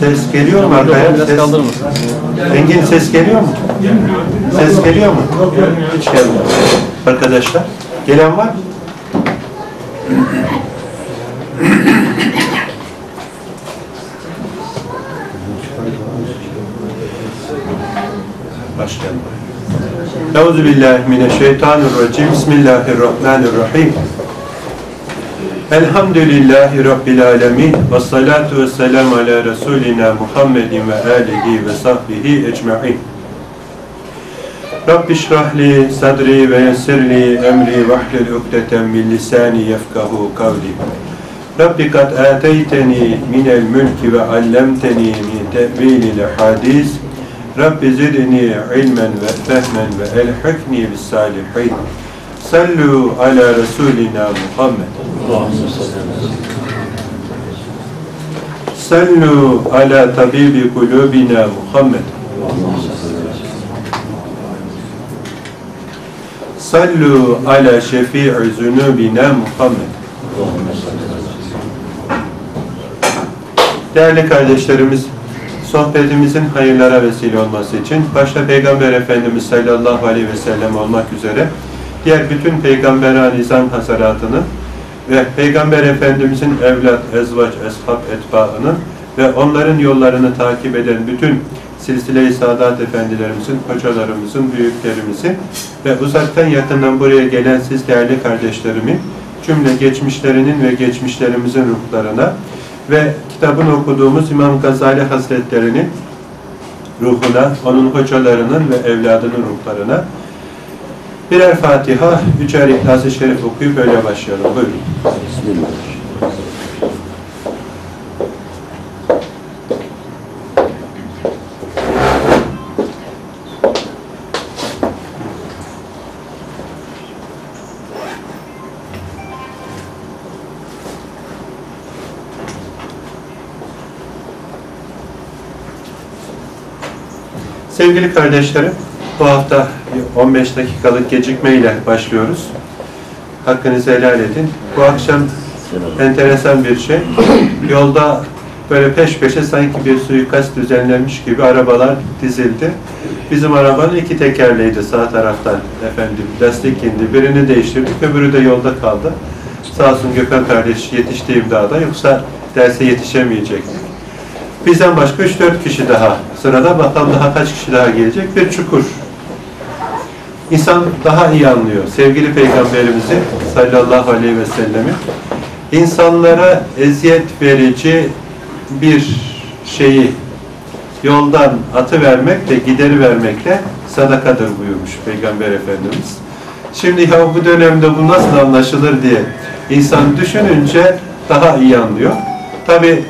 Ses geliyor mu arkaya? Ses? Engin ses geliyor mu? Ses geliyor mu? Hiç gelmiyor. Arkadaşlar, gelen var mı? Başlayalım. Euzu billahi mineşşeytanirracim. Bismillahirrahmanirrahim. Elhamdülillahi Rabbil alemin. Ve salatu ve selamu ala Resulina Muhammedin ve alihi ve sahbihi ecma'in. Rabbi şrahli sadri ve yessirli emri vahlil ukdeten min lisani yefkahu kavli. Rabbi kad ateyteni minel mülki ve allemteni min tevilil hadis. Rabbi zidni ilmen ve fehmen ve elhikni bis salihin. Sallu ala Resulina Muhammed. Sallu ala tabibi kulubina Muhammed. Sallu ala şefii zunubina Muhammed. Değerli kardeşlerimiz, sohbetimizin hayırlara vesile olması için başta Peygamber Efendimiz sallallahu aleyhi ve sellem olmak üzere diğer bütün peygamber nizam hasaratını ve Peygamber Efendimizin evlat, ezvaç, eshab, etbaını ve onların yollarını takip eden bütün silsile-i saadat efendilerimizin, hocalarımızın, büyüklerimizin ve uzaktan yakından buraya gelen siz değerli kardeşlerimin cümle geçmişlerinin ve geçmişlerimizin ruhlarına ve kitabını okuduğumuz İmam Gazali Hazretleri'nin ruhuna, onun hocalarının ve evladının ruhlarına birer Fatiha, üçer İhlas-ı Şerif okuyup öyle başlayalım. Buyurun. Bismillah. Sevgili kardeşlerim, bu hafta 15 dakikalık gecikmeyle başlıyoruz. Hakkınızı helal edin. Bu akşam enteresan bir şey. Yolda böyle peş peşe sanki bir suikast düzenlenmiş gibi arabalar dizildi. Bizim arabanın iki tekerleğiydi sağ taraftan efendim. Lastik indi. Birini değiştirdik, öbürü de yolda kaldı. Sağ olsun Gökhan kardeş yetişti imdada. Yoksa derse yetişemeyecektik. Bizden başka 3-4 kişi daha sırada. Bakalım daha kaç kişi daha gelecek. Bir çukur. İnsan daha iyi anlıyor. Sevgili Peygamberimizi sallallahu aleyhi ve sellemi insanlara eziyet verici bir şeyi yoldan atı vermek de gideri vermek de sadakadır buyurmuş Peygamber Efendimiz. Şimdi ya bu dönemde bu nasıl anlaşılır diye insan düşününce daha iyi anlıyor. Tabi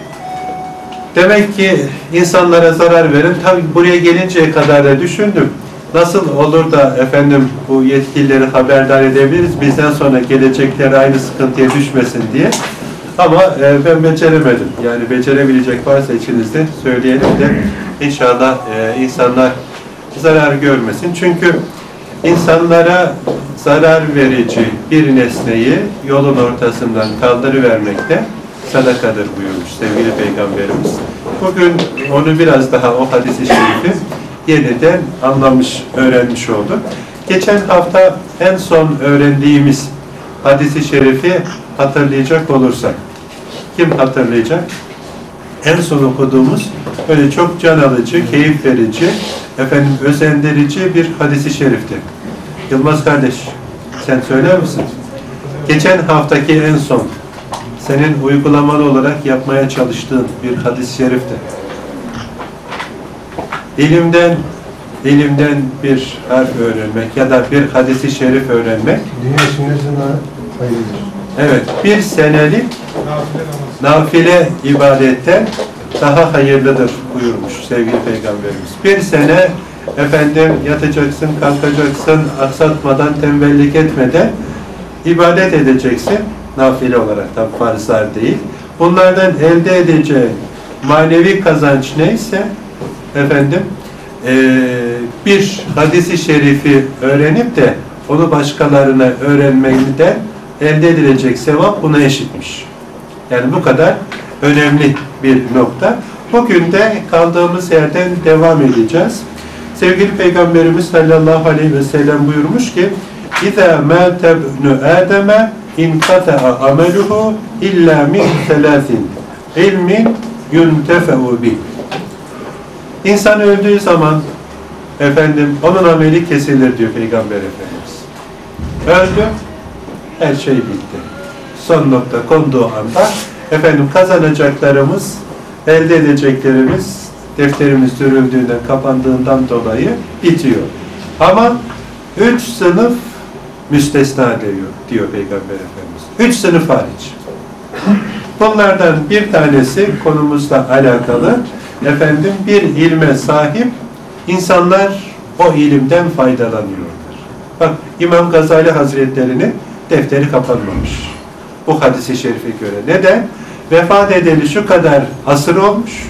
demek ki insanlara zarar verin. Tabi buraya gelinceye kadar da düşündüm. Nasıl olur da efendim bu yetkilileri haberdar edebiliriz bizden sonra gelecekler aynı sıkıntıya düşmesin diye. Ama e, ben beceremedim. Yani becerebilecek varsa içinizde söyleyelim de inşallah e, insanlar zarar görmesin. Çünkü insanlara zarar verici bir nesneyi yolun ortasından kaldırıvermek de sadakadır buyurmuş sevgili Peygamberimiz. Bugün onu biraz daha o hadisi şerifi yeniden anlamış, öğrenmiş olduk. Geçen hafta en son öğrendiğimiz hadisi şerifi hatırlayacak olursak. Kim hatırlayacak? En son okuduğumuz böyle çok can alıcı, keyif verici, efendim özendirici bir hadisi şerifti. Yılmaz kardeş, sen söyler misin? Geçen haftaki en son senin uygulamalı olarak yapmaya çalıştığın bir hadis-i şerifti. Dilimden dilimden bir harf öğrenmek ya da bir hadisi şerif öğrenmek Dünya sünnetine hayırdır. evet bir senelik nafile ibadetten daha hayırlıdır buyurmuş sevgili peygamberimiz. Bir sene efendim yatacaksın, kalkacaksın, aksatmadan, tembellik etmeden ibadet edeceksin. Nafile olarak tabi farzlar değil. Bunlardan elde edeceğin manevi kazanç neyse efendim eee, bir hadisi şerifi öğrenip de onu başkalarına öğrenmekten elde edilecek sevap buna eşitmiş. Yani bu kadar önemli bir nokta. Bugün de kaldığımız yerden devam edeceğiz. Sevgili Peygamberimiz sallallahu aleyhi ve sellem buyurmuş ki İzâ mâte ibnü Âdeme inkata'a ameluhu illa min selâsin ilmin yuntefe'u bih. İnsan öldüğü zaman efendim onun ameli kesilir diyor Peygamber Efendimiz. Öldü, her şey bitti. Son nokta konduğu anda efendim kazanacaklarımız, elde edeceklerimiz defterimiz dürüldüğünden, kapandığından dolayı bitiyor. Ama üç sınıf müstesna diyor, diyor Peygamber Efendimiz. Üç sınıf hariç. Bunlardan bir tanesi konumuzla alakalı efendim bir ilme sahip insanlar o ilimden faydalanıyorlar. Bak İmam Gazali Hazretleri'nin defteri kapanmamış. Bu hadisi şerife göre. Neden? Vefat edeli şu kadar asır olmuş.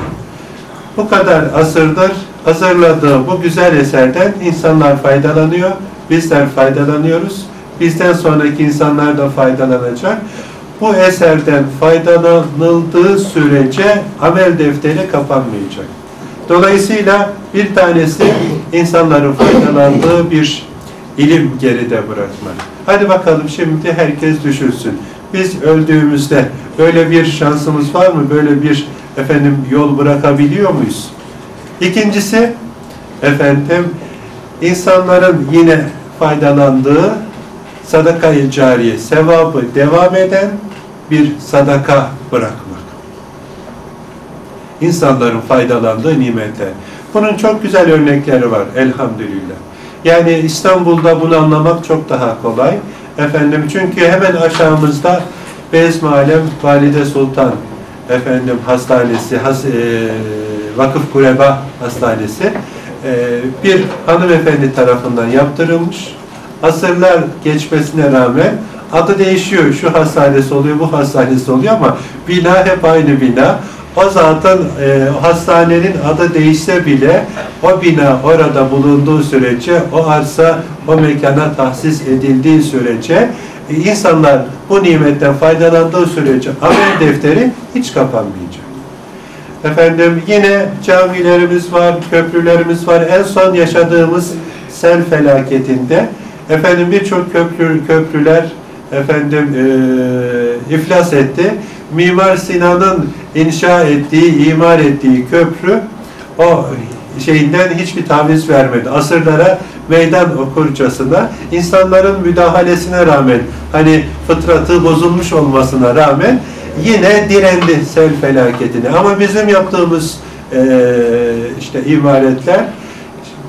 Bu kadar asırdır hazırladığı bu güzel eserden insanlar faydalanıyor. Bizler faydalanıyoruz. Bizden sonraki insanlar da faydalanacak. Bu eserden faydalanıldığı sürece amel defteri kapanmayacak. Dolayısıyla bir tanesi insanların faydalandığı bir ilim geride bırakmak. Hadi bakalım şimdi herkes düşünsün. Biz öldüğümüzde böyle bir şansımız var mı? Böyle bir efendim yol bırakabiliyor muyuz? İkincisi efendim insanların yine faydalandığı sadakayı cariye, sevabı devam eden bir sadaka bırakmak. İnsanların faydalandığı nimetler. Bunun çok güzel örnekleri var elhamdülillah. Yani İstanbul'da bunu anlamak çok daha kolay. Efendim çünkü hemen aşağımızda Bezmalem Valide Sultan efendim hastanesi, has, e, Vakıf Kureba Hastanesi e, bir hanımefendi tarafından yaptırılmış. Asırlar geçmesine rağmen adı değişiyor. Şu hastanesi oluyor, bu hastanesi oluyor ama bina hep aynı bina. O zaten e, hastanenin adı değişse bile o bina orada bulunduğu sürece, o arsa o mekana tahsis edildiği sürece e, insanlar bu nimetten faydalandığı sürece amel defteri hiç kapanmayacak. Efendim yine camilerimiz var, köprülerimiz var. En son yaşadığımız sel felaketinde efendim birçok köprü, köprüler efendim e, iflas etti. Mimar Sinan'ın inşa ettiği, imar ettiği köprü o şeyinden hiçbir taviz vermedi. Asırlara meydan okurcasına insanların müdahalesine rağmen hani fıtratı bozulmuş olmasına rağmen yine direndi sel felaketine. Ama bizim yaptığımız e, işte imaretler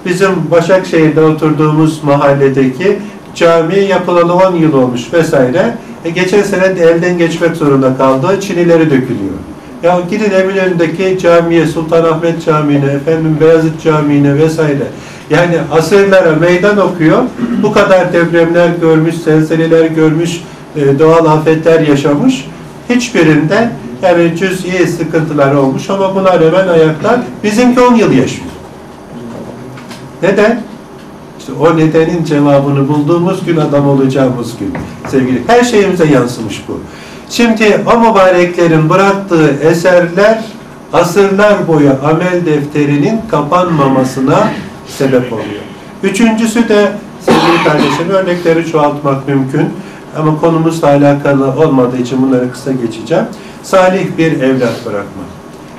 bizim Başakşehir'de oturduğumuz mahalledeki cami yapılalı 10 yıl olmuş vesaire. E, geçen sene de elden geçmek zorunda kaldı. Çinileri dökülüyor. Ya gidin Eminönü'ndeki camiye, Sultanahmet Camii'ne, efendim Beyazıt Camii'ne vesaire. Yani asırlara meydan okuyor. Bu kadar depremler görmüş, zelzeleler görmüş, e, doğal afetler yaşamış. Hiçbirinde yani cüz'i sıkıntılar olmuş ama buna rağmen ayaklar bizimki 10 yıl yaşıyor. Neden? İşte o nedenin cevabını bulduğumuz gün adam olacağımız gün sevgili. Her şeyimize yansımış bu. Şimdi o mübareklerin bıraktığı eserler asırlar boyu amel defterinin kapanmamasına sebep oluyor. Üçüncüsü de sevgili kardeşim örnekleri çoğaltmak mümkün. Ama konumuzla alakalı olmadığı için bunları kısa geçeceğim. Salih bir evlat bırakmak.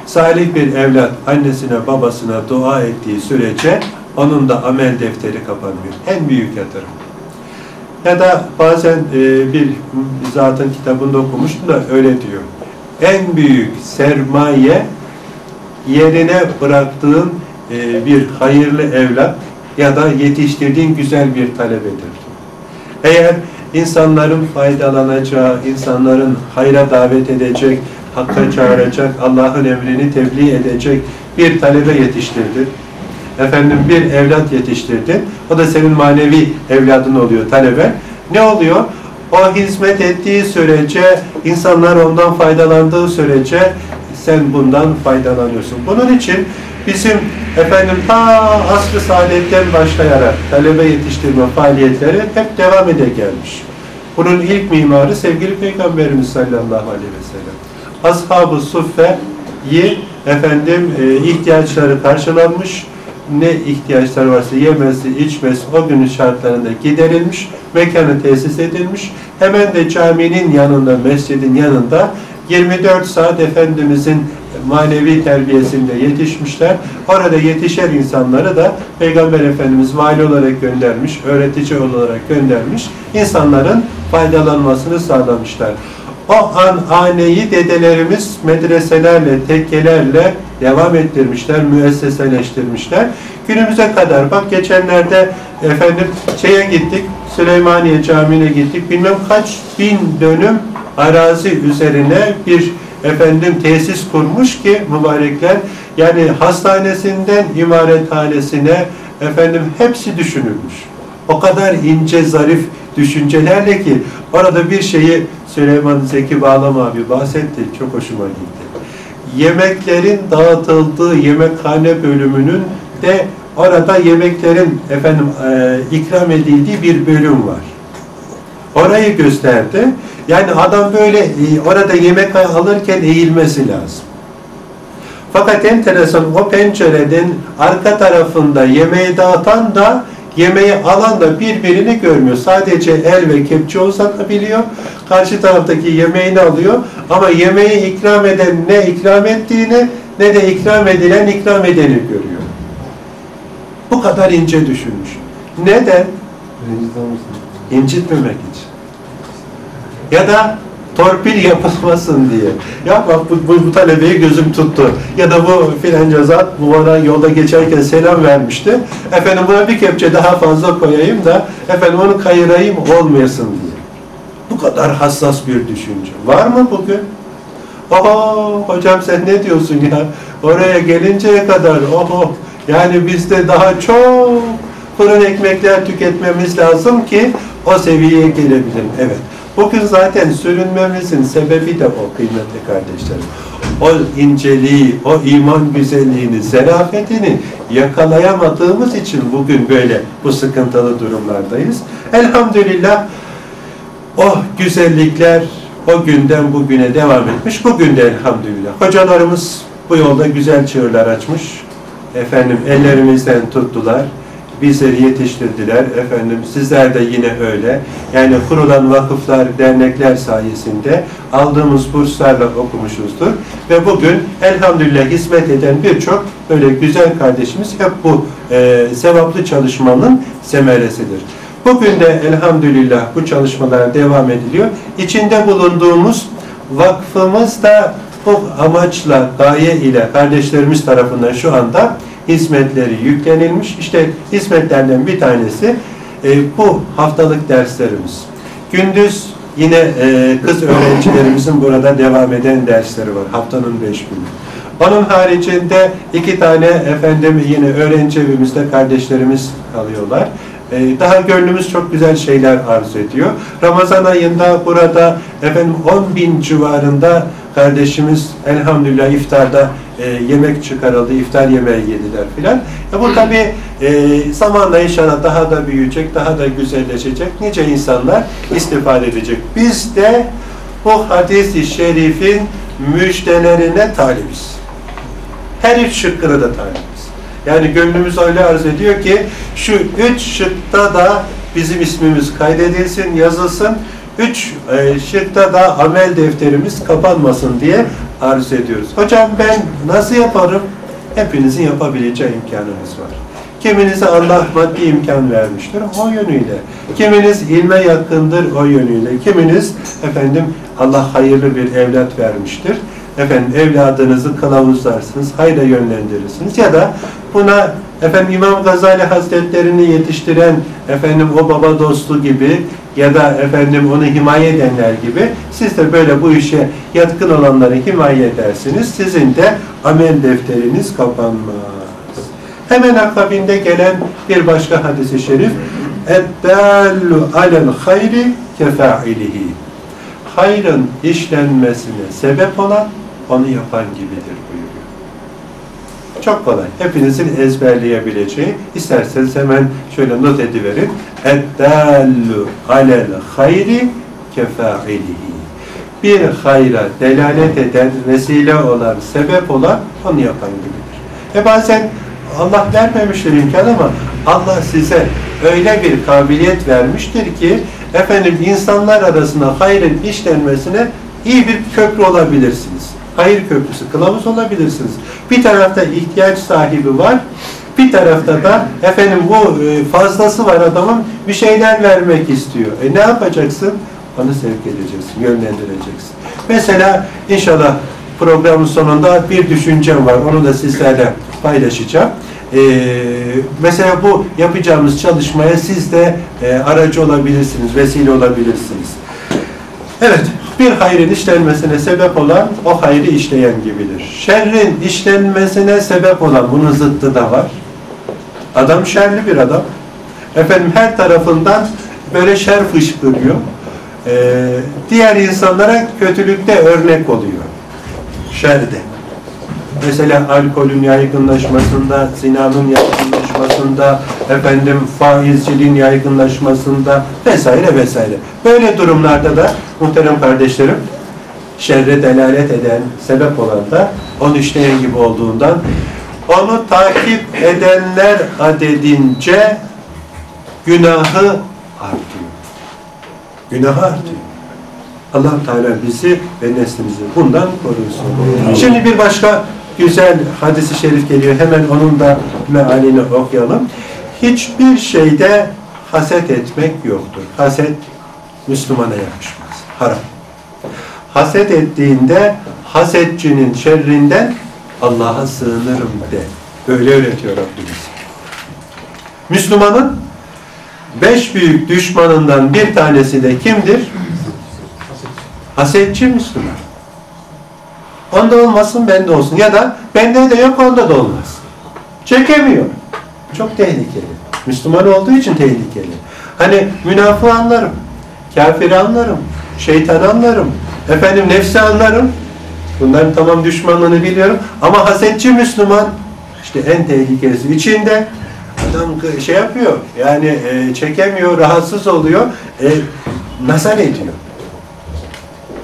Salih bir evlat annesine babasına dua ettiği sürece onun da amel defteri kapanmıyor. En büyük yatırım. Ya da bazen e, bir zatın kitabında okumuştum da öyle diyor. En büyük sermaye yerine bıraktığın e, bir hayırlı evlat ya da yetiştirdiğin güzel bir talebedir. Eğer insanların faydalanacağı, insanların hayra davet edecek, hakka çağıracak, Allah'ın emrini tebliğ edecek bir talebe yetiştirdin. Efendim bir evlat yetiştirdin. O da senin manevi evladın oluyor talebe. Ne oluyor? O hizmet ettiği sürece, insanlar ondan faydalandığı sürece sen bundan faydalanıyorsun. Bunun için bizim efendim ta asr-ı saadetten başlayarak talebe yetiştirme faaliyetleri hep devam ede gelmiş. Bunun ilk mimarı sevgili Peygamberimiz sallallahu aleyhi ve sellem. Ashab-ı Suffe'yi efendim e, ihtiyaçları karşılanmış. Ne ihtiyaçları varsa yemesi, içmesi o günün şartlarında giderilmiş. Mekanı tesis edilmiş. Hemen de caminin yanında, mescidin yanında 24 saat Efendimizin manevi terbiyesinde yetişmişler. Orada yetişen insanları da Peygamber Efendimiz vali olarak göndermiş, öğretici olarak göndermiş. İnsanların faydalanmasını sağlamışlar. O an haneyi dedelerimiz medreselerle, tekkelerle devam ettirmişler, müesseseleştirmişler. Günümüze kadar bak geçenlerde efendim şeye gittik, Süleymaniye Camii'ne gittik. Bilmem kaç bin dönüm arazi üzerine bir efendim tesis kurmuş ki mübarekler yani hastanesinden imarethanesine efendim hepsi düşünülmüş. O kadar ince zarif düşüncelerle ki orada bir şeyi Süleyman Zeki Bağlam abi bahsetti. Çok hoşuma gitti. Yemeklerin dağıtıldığı yemekhane bölümünün de orada yemeklerin efendim e, ikram edildiği bir bölüm var. Orayı gösterdi. Yani adam böyle e, orada yemek alırken eğilmesi lazım. Fakat enteresan o pencereden arka tarafında yemeği dağıtan da yemeği alan da birbirini görmüyor. Sadece el ve kepçe uzatabiliyor. Karşı taraftaki yemeğini alıyor. Ama yemeği ikram eden ne ikram ettiğini ne de ikram edilen ikram edeni görüyor. Bu kadar ince düşünmüş. Neden? İncitmemek için. Ya da torpil yapılmasın diye. Ya bak bu, bu, bu talebeyi gözüm tuttu. Ya da bu filanca zat bu bana yolda geçerken selam vermişti. Efendim buna bir kepçe daha fazla koyayım da efendim onu kayırayım olmayasın diye. Bu kadar hassas bir düşünce. Var mı bugün? Oho hocam sen ne diyorsun ya? Oraya gelinceye kadar oho yani bizde daha çok fırın ekmekler tüketmemiz lazım ki o seviyeye gelebilirim. Evet. Bugün zaten sürünmemizin sebebi de o kıymetli kardeşlerim. O inceliği, o iman güzelliğini, zerafetini yakalayamadığımız için bugün böyle bu sıkıntılı durumlardayız. Elhamdülillah o güzellikler o günden bugüne devam etmiş. Bugün de elhamdülillah. Hocalarımız bu yolda güzel çığırlar açmış. Efendim ellerimizden tuttular. Bizleri yetiştirdiler. Efendim sizler de yine öyle. Yani kurulan vakıflar, dernekler sayesinde aldığımız burslarla okumuşuzdur. Ve bugün elhamdülillah hizmet eden birçok böyle güzel kardeşimiz hep bu e, sevaplı çalışmanın semeresidir. Bugün de elhamdülillah bu çalışmalar devam ediliyor. İçinde bulunduğumuz vakfımız da bu amaçla, gaye ile kardeşlerimiz tarafından şu anda hizmetleri yüklenilmiş. İşte hizmetlerden bir tanesi e, bu haftalık derslerimiz. Gündüz yine e, kız öğrencilerimizin burada devam eden dersleri var. Haftanın beş günü. Onun haricinde iki tane efendim yine öğrenci evimizde kardeşlerimiz kalıyorlar. Ee, daha gönlümüz çok güzel şeyler arzu ediyor. Ramazan ayında burada efendim 10 bin civarında kardeşimiz elhamdülillah iftarda yemek çıkarıldı, iftar yemeği yediler filan. E, bu tabi e, zamanla inşallah daha da büyüyecek, daha da güzelleşecek. Nice insanlar istifade edecek. Biz de bu hadis-i şerifin müjdelerine talibiz. Her üç şıkkını da talibiz. Yani gönlümüz öyle arz ediyor ki şu üç şıkta da bizim ismimiz kaydedilsin, yazılsın. Üç e, şıkta da amel defterimiz kapanmasın diye arz ediyoruz. Hocam ben nasıl yaparım? Hepinizin yapabileceği imkanınız var. Kiminize Allah maddi imkan vermiştir o yönüyle. Kiminiz ilme yakındır o yönüyle. Kiminiz efendim Allah hayırlı bir evlat vermiştir efendim evladınızı kılavuzlarsınız, hayra yönlendirirsiniz ya da buna efendim İmam Gazali Hazretlerini yetiştiren efendim o baba dostu gibi ya da efendim onu himaye edenler gibi siz de böyle bu işe yatkın olanları himaye edersiniz. Sizin de amel defteriniz kapanmaz. Hemen akabinde gelen bir başka hadisi şerif اَدَّالُ عَلَى الْخَيْرِ كَفَاعِلِهِ Hayrın işlenmesine sebep olan onu yapan gibidir buyuruyor. çok kolay. Hepinizin ezberleyebileceği. İsterseniz hemen şöyle not ediverin. Eddallu alel hayri kefailihi. Bir hayra delalet eden, vesile olan, sebep olan onu yapan gibidir. E bazen Allah vermemiştir imkan ama Allah size öyle bir kabiliyet vermiştir ki efendim insanlar arasında hayrın işlenmesine iyi bir köprü olabilirsiniz. Hayır köprüsü, kılavuz olabilirsiniz. Bir tarafta ihtiyaç sahibi var, bir tarafta da efendim bu e, fazlası var adamın bir şeyler vermek istiyor. E ne yapacaksın? Onu sevk edeceksin, yönlendireceksin. Mesela inşallah programın sonunda bir düşüncem var. Onu da sizlerle paylaşacağım. Ee, mesela bu yapacağımız çalışmaya siz de e, aracı olabilirsiniz, vesile olabilirsiniz. Evet, bir hayrın işlenmesine sebep olan o hayrı işleyen gibidir. Şerrin işlenmesine sebep olan, bunun zıttı da var. Adam şerli bir adam. Efendim her tarafından böyle şer fışkırıyor. Ee, diğer insanlara kötülükte örnek oluyor. Şerde. Mesela alkolün yaygınlaşmasında, zinanın yaygınlaşmasında, efendim faizciliğin yaygınlaşmasında vesaire vesaire. Böyle durumlarda da muhterem kardeşlerim şerre delalet eden, sebep olan da onu işleyen gibi olduğundan onu takip edenler adedince günahı artıyor. Günahı artıyor. allah Teala bizi ve neslimizi bundan korusun. Şimdi bir başka güzel hadisi şerif geliyor. Hemen onun da mealini okuyalım. Hiçbir şeyde haset etmek yoktur. Haset Müslümana yakışmaz. Haram. Haset ettiğinde hasetçinin şerrinden Allah'a sığınırım de. Böyle öğretiyor Rabbimiz. Müslümanın beş büyük düşmanından bir tanesi de kimdir? Hasetçi Müslüman. Onda olmasın bende olsun. Ya da bende de yok onda da olmaz. Çekemiyor. Çok tehlikeli. Müslüman olduğu için tehlikeli. Hani münafığı anlarım. Kafiri anlarım. Şeytanı anlarım. Efendim nefsi anlarım. Bunların tamam düşmanlığını biliyorum. Ama hasetçi Müslüman işte en tehlikelisi. içinde adam şey yapıyor. Yani e, çekemiyor, rahatsız oluyor. E, nazar ediyor.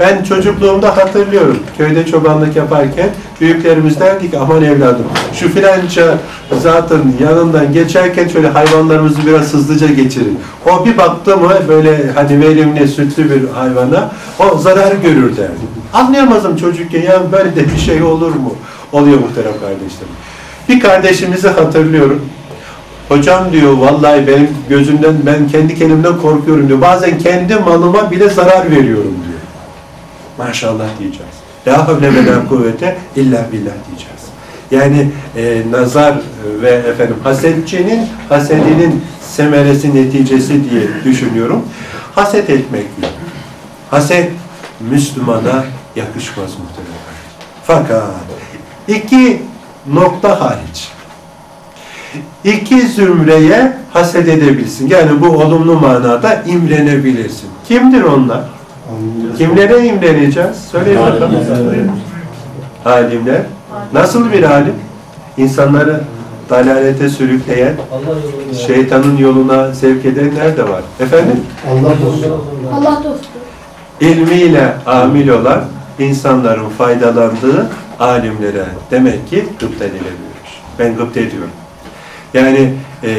Ben çocukluğumda hatırlıyorum. Köyde çobanlık yaparken büyüklerimiz derdi ki aman evladım şu filanca zatın yanından geçerken şöyle hayvanlarımızı biraz hızlıca geçirin. O bir baktı mı böyle hani verimli sütlü bir hayvana o zarar görür derdi. Anlayamazdım çocukken ya böyle de bir şey olur mu? Oluyor muhterem kardeşlerim. Bir kardeşimizi hatırlıyorum. Hocam diyor vallahi benim gözümden ben kendi kendimden korkuyorum diyor. Bazen kendi malıma bile zarar veriyorum diyor. Maşallah diyeceğiz. La havle ve la kuvvete illa billah diyeceğiz. Yani e, nazar ve efendim hasetçinin hasedinin semeresi neticesi diye düşünüyorum. Haset etmek yok. Haset Müslümana yakışmaz muhtemelen. Fakat iki nokta hariç. İki zümreye haset edebilsin. Yani bu olumlu manada imrenebilirsin. Kimdir onlar? Kimlere imreneceğiz? Söyleyin bakalım. Alimler. Nasıl bir alim? İnsanları dalalete sürükleyen, şeytanın yoluna sevk edenler de var. Efendim? Allah dostu. Allah dostu. ilmiyle amil olan insanların faydalandığı alimlere demek ki gıpta edilemiyormuş. Ben gıpta ediyorum. Yani e,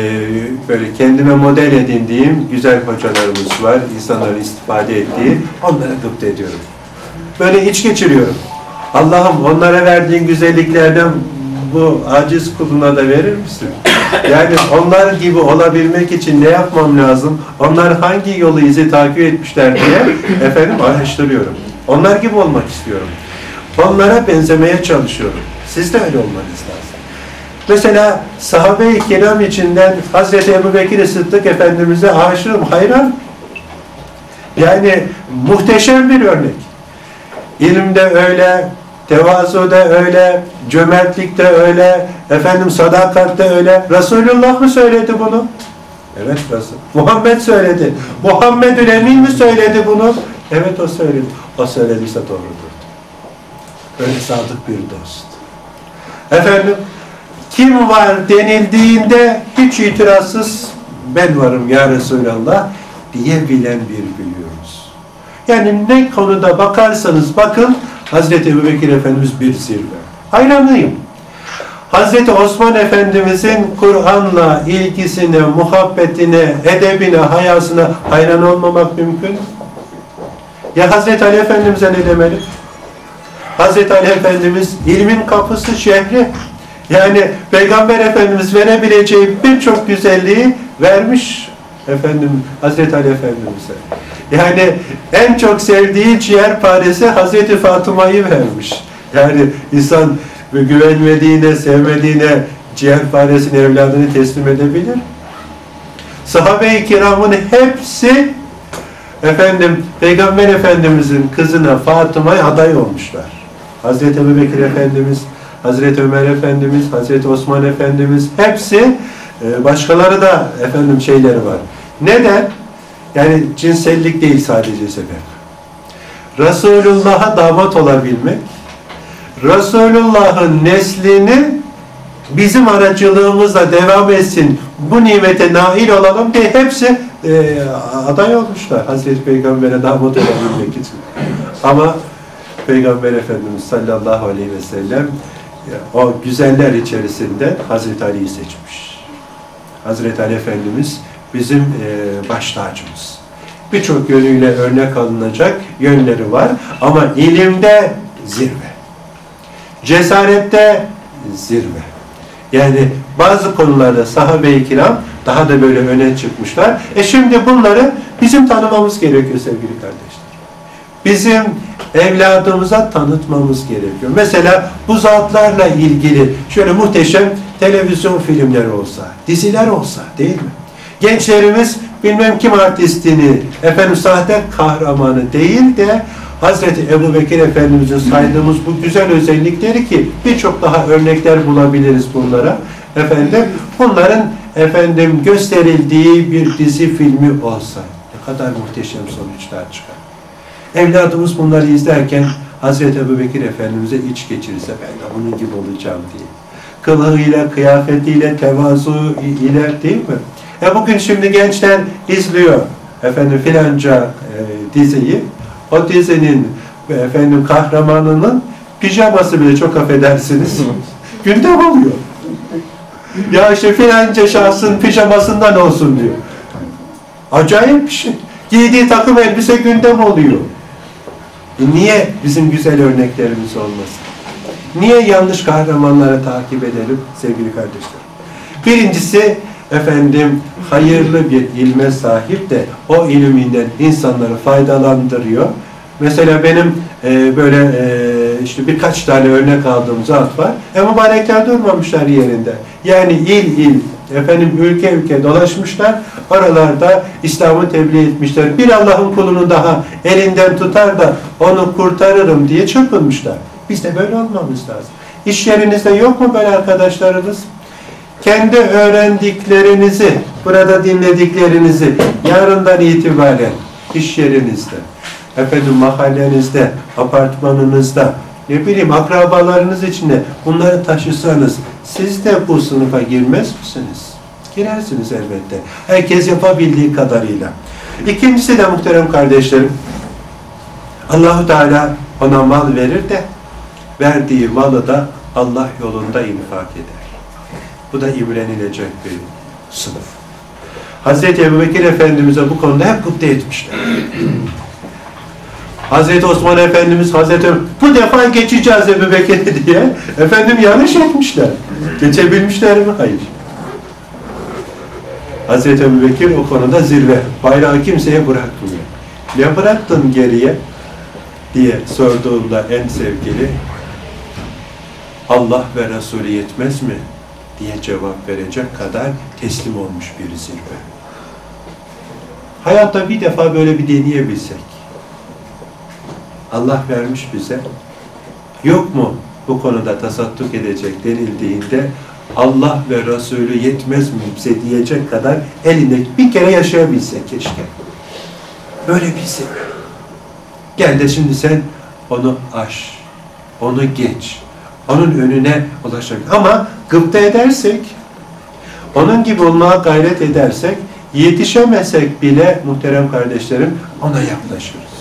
böyle kendime model edindiğim güzel hocalarımız var, insanların istifade ettiği, onlara gıpta ediyorum. Böyle iç geçiriyorum. Allah'ım onlara verdiğin güzelliklerden bu aciz kuluna da verir misin? Yani onlar gibi olabilmek için ne yapmam lazım? Onlar hangi yolu izi takip etmişler diye efendim araştırıyorum. Onlar gibi olmak istiyorum. Onlara benzemeye çalışıyorum. Siz de öyle olmanız lazım. Mesela sahabe-i kiram içinden Hazreti Ebu Bekir Sıddık Efendimiz'e aşığım, hayran. Yani muhteşem bir örnek. İlimde öyle, tevazuda öyle, cömertlikte öyle, efendim sadakatte öyle. Resulullah mı söyledi bunu? Evet Resul. Muhammed söyledi. Muhammedül Emin mi söyledi bunu? Evet o söyledi. O söylediyse doğrudur. Böyle sadık bir dost. Efendim kim var denildiğinde hiç itirazsız ben varım ya Resulallah diyebilen bir büyüğümüz. Yani ne konuda bakarsanız bakın Hazreti Ebubekir Efendimiz bir zirve. Hayranıyım. Hazreti Osman Efendimizin Kur'an'la ilgisine, muhabbetine, edebine, hayasına hayran olmamak mümkün. Ya Hazreti Ali Efendimiz'e ne demeli? Hazreti Ali Efendimiz ilmin kapısı şehri. Yani Peygamber Efendimiz verebileceği birçok güzelliği vermiş efendim Hazreti Ali Efendimiz'e. Yani en çok sevdiği ciğer paresi Hazreti Fatıma'yı vermiş. Yani insan güvenmediğine, sevmediğine ciğer paresini evladını teslim edebilir. Sahabe-i kiramın hepsi efendim Peygamber Efendimizin kızına Fatıma'ya aday olmuşlar. Hazreti Ebubekir Efendimiz, Hazreti Ömer Efendimiz, Hazreti Osman Efendimiz hepsi e, başkaları da efendim şeyleri var. Neden? Yani cinsellik değil sadece sebep. Resulullah'a damat olabilmek, Resulullah'ın neslini bizim aracılığımızla devam etsin, bu nimete nail olalım diye hepsi e, aday olmuşlar Hazreti Peygamber'e damat olabilmek için. Ama Peygamber Efendimiz sallallahu aleyhi ve sellem o güzeller içerisinde Hazreti Ali'yi seçmiş. Hazreti Ali Efendimiz bizim e, baş tacımız. Birçok yönüyle örnek alınacak yönleri var ama ilimde zirve. Cesarette zirve. Yani bazı konularda sahabe-i kiram daha da böyle öne çıkmışlar. E şimdi bunları bizim tanımamız gerekiyor sevgili kardeşler. Bizim evladımıza tanıtmamız gerekiyor. Mesela bu zatlarla ilgili şöyle muhteşem televizyon filmleri olsa, diziler olsa değil mi? Gençlerimiz bilmem kim artistini, efendim sahte kahramanı değil de Hazreti Ebu Bekir Efendimiz'in saydığımız bu güzel özellikleri ki birçok daha örnekler bulabiliriz bunlara. Efendim bunların efendim gösterildiği bir dizi filmi olsa ne kadar muhteşem sonuçlar çıkar. Evladımız bunları izlerken Hazreti Ebu Bekir Efendimiz'e iç geçirirse ben de onun gibi olacağım diye. Kılığıyla, kıyafetiyle, tevazu ile değil mi? E bugün şimdi gençler izliyor efendim filanca e, diziyi. O dizinin efendim kahramanının pijaması bile çok affedersiniz gündem oluyor. Ya işte filanca şahsın pijamasından olsun diyor. Acayip bir şey. Giydiği takım elbise gündem oluyor. Niye bizim güzel örneklerimiz olmasın? Niye yanlış kahramanları takip edelim sevgili kardeşler? Birincisi efendim hayırlı bir ilme sahip de o ilminden insanları faydalandırıyor. Mesela benim e, böyle e, işte birkaç tane örnek aldığım zat var. E mübarekler durmamışlar yerinde. Yani il il, efendim ülke ülke dolaşmışlar. Oralarda İslam'ı tebliğ etmişler. Bir Allah'ın kulunu daha elinden tutar da onu kurtarırım diye çırpınmışlar. Biz de böyle olmamız lazım. İş yerinizde yok mu böyle arkadaşlarınız? Kendi öğrendiklerinizi, burada dinlediklerinizi yarından itibaren iş yerinizde, efendim mahallenizde, apartmanınızda, ne bileyim akrabalarınız içinde bunları taşısanız siz de bu sınıfa girmez misiniz? Girersiniz elbette. Herkes yapabildiği kadarıyla. İkincisi de muhterem kardeşlerim, Allahu Teala ona mal verir de verdiği malı da Allah yolunda infak eder. Bu da imrenilecek bir sınıf. Hazreti Ebubekir Efendimiz'e bu konuda hep mutlu etmişler. Hazreti Osman Efendimiz, Hazreti bu defa geçeceğiz Ebubekir'i diye efendim yanlış etmişler. Geçebilmişler mi? Hayır. Hazreti Ebubekir o konuda zirve. Bayrağı kimseye bırakmıyor. Ne bıraktın geriye? diye sorduğumda en sevgili Allah ve Resulü yetmez mi? diye cevap verecek kadar teslim olmuş bir zirve. Hayatta bir defa böyle bir deneyebilsek. Allah vermiş bize. Yok mu bu konuda tasadduk edecek denildiğinde Allah ve Resulü yetmez mi bize diyecek kadar elinde bir kere yaşayabilsek keşke. Böyle bilsek. Gel de şimdi sen onu aş, onu geç, onun önüne ulaşabilir. Ama gıpta edersek, onun gibi olmaya gayret edersek, yetişemesek bile muhterem kardeşlerim ona yaklaşırız.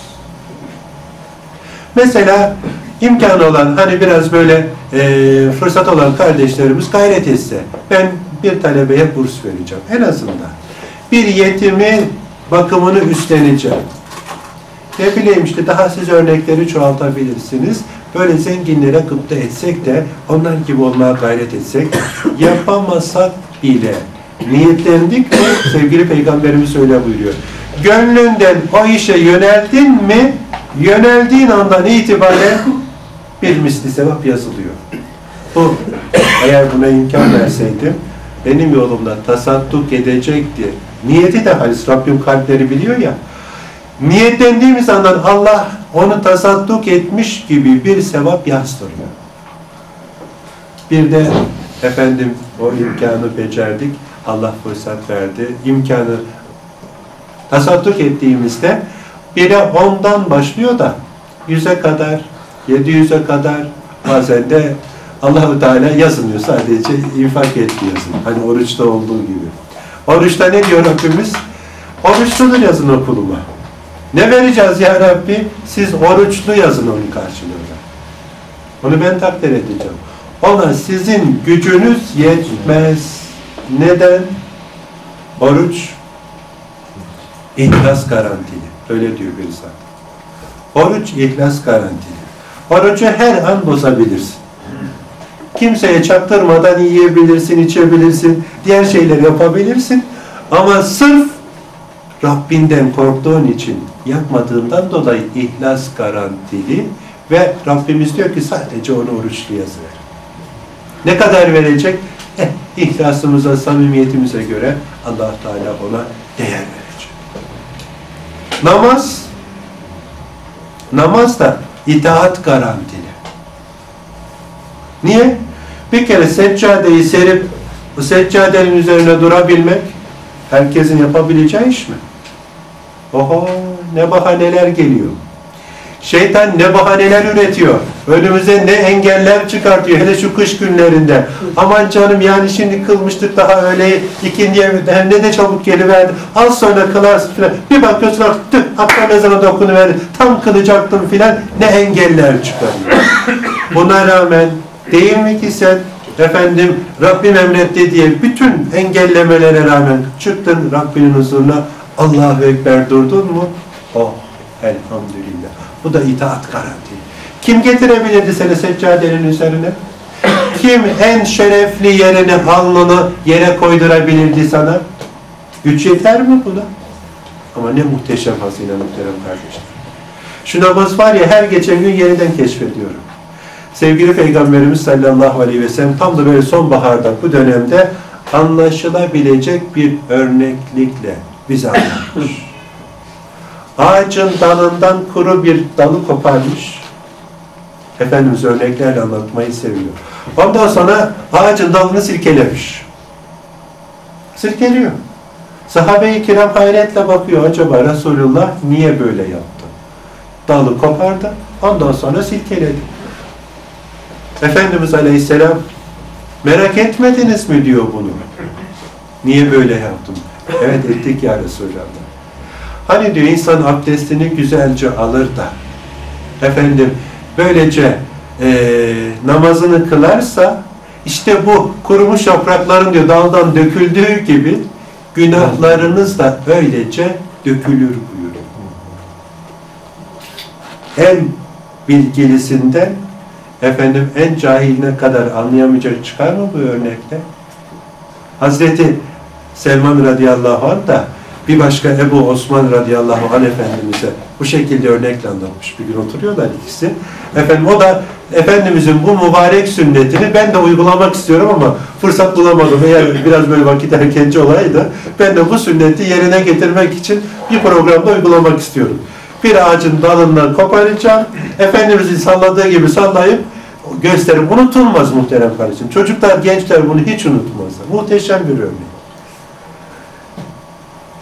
Mesela imkanı olan hani biraz böyle e, fırsat olan kardeşlerimiz gayret etse ben bir talebeye burs vereceğim en azından. Bir yetimi bakımını üstleneceğim. Ne bileyim işte daha siz örnekleri çoğaltabilirsiniz. Böyle zenginlere gıpta etsek de onlar gibi olmaya gayret etsek yapamasak bile niyetlendik mi sevgili peygamberimiz öyle buyuruyor. Gönlünden o işe yöneldin mi yöneldiğin andan itibaren bir misli sevap yazılıyor. Bu eğer buna imkan verseydim benim yolumda tasadduk edecekti. Niyeti de halis Rabbim kalpleri biliyor ya. Niyetlendiğimiz andan Allah onu tasadduk etmiş gibi bir sevap yazdırıyor. Bir de efendim o imkanı becerdik. Allah fırsat verdi. İmkanı tasadduk ettiğimizde biri ondan başlıyor da yüze kadar, yedi yüze kadar bazen de Allahu Teala yazmıyor sadece infak et yazın. Hani oruçta olduğu gibi. Oruçta ne diyor Rabbimiz? Oruçludur yazın okuluma. Ne vereceğiz ya Rabbi? Siz oruçlu yazın onun karşılığında. Onu ben takdir edeceğim. Ona sizin gücünüz yetmez. Neden? Oruç ihlas garantili. Öyle diyor zat. Oruç ihlas garantili. Orucu her an bozabilirsin. Kimseye çaktırmadan yiyebilirsin, içebilirsin, diğer şeyleri yapabilirsin. Ama sırf Rabbinden korktuğun için yapmadığından dolayı ihlas garantili ve Rabbimiz diyor ki sadece onu oruçlu yazıver. Ne kadar verecek? Eh, ihlasımıza, samimiyetimize göre allah Teala ona değer verecek. Namaz, namaz da itaat garantili. Niye? Bir kere seccadeyi serip bu seccadenin üzerine durabilmek herkesin yapabileceği iş mi? Oho ne bahaneler geliyor. Şeytan ne bahaneler üretiyor. Önümüze ne engeller çıkartıyor. Hele şu kış günlerinde. Aman canım yani şimdi kılmıştık daha öyle ikindiye hem ne de çabuk geliverdi. Az sonra kılarsın filan. Bir bakıyorsun artık tüh akşam ezanı da okunuverdi. Tam kılacaktım filan. Ne engeller çıkarıyor. Buna rağmen değil mi ki sen efendim Rabbim emretti diye bütün engellemelere rağmen çıktın Rabbinin huzuruna Allahu Ekber durdun mu? Oh elhamdülillah. Bu da itaat garanti. Kim getirebilirdi seni seccadenin üzerine? Kim en şerefli yerini, alnını yere koydurabilirdi sana? Güç yeter mi buna? Ama ne muhteşem hazine muhterem kardeşler. Şu namaz var ya her geçen gün yeniden keşfediyorum. Sevgili Peygamberimiz sallallahu aleyhi ve sellem tam da böyle sonbaharda bu dönemde anlaşılabilecek bir örneklikle bize anlatmış. Ağacın dalından kuru bir dalı koparmış. Efendimiz örneklerle anlatmayı seviyor. Ondan sonra ağacın dalını silkelemiş. Silkeliyor. Sahabe-i kiram hayretle bakıyor. Acaba Resulullah niye böyle yaptı? Dalı kopardı. Ondan sonra silkeledi. Efendimiz Aleyhisselam merak etmediniz mi diyor bunu. Niye böyle yaptım? Evet ettik ya Resulallah. Hani diyor insan abdestini güzelce alır da efendim böylece e, namazını kılarsa işte bu kurumuş yaprakların diyor daldan döküldüğü gibi günahlarınız da öylece dökülür buyuruyor. En bilgilisinden efendim en cahiline kadar anlayamayacak çıkar mı bu örnekte? Hazreti Selman radıyallahu anh da bir başka Ebu Osman radıyallahu anh efendimize bu şekilde örnekle anlatmış. Bir gün oturuyorlar ikisi. Efendim o da Efendimizin bu mübarek sünnetini ben de uygulamak istiyorum ama fırsat bulamadım. Eğer biraz böyle vakit erkenci olaydı ben de bu sünneti yerine getirmek için bir programda uygulamak istiyorum. Bir ağacın dalından koparacağım. Efendimizin salladığı gibi sallayıp gösterim. Unutulmaz muhterem kardeşim. Çocuklar, gençler bunu hiç unutmazlar. Muhteşem bir örnek.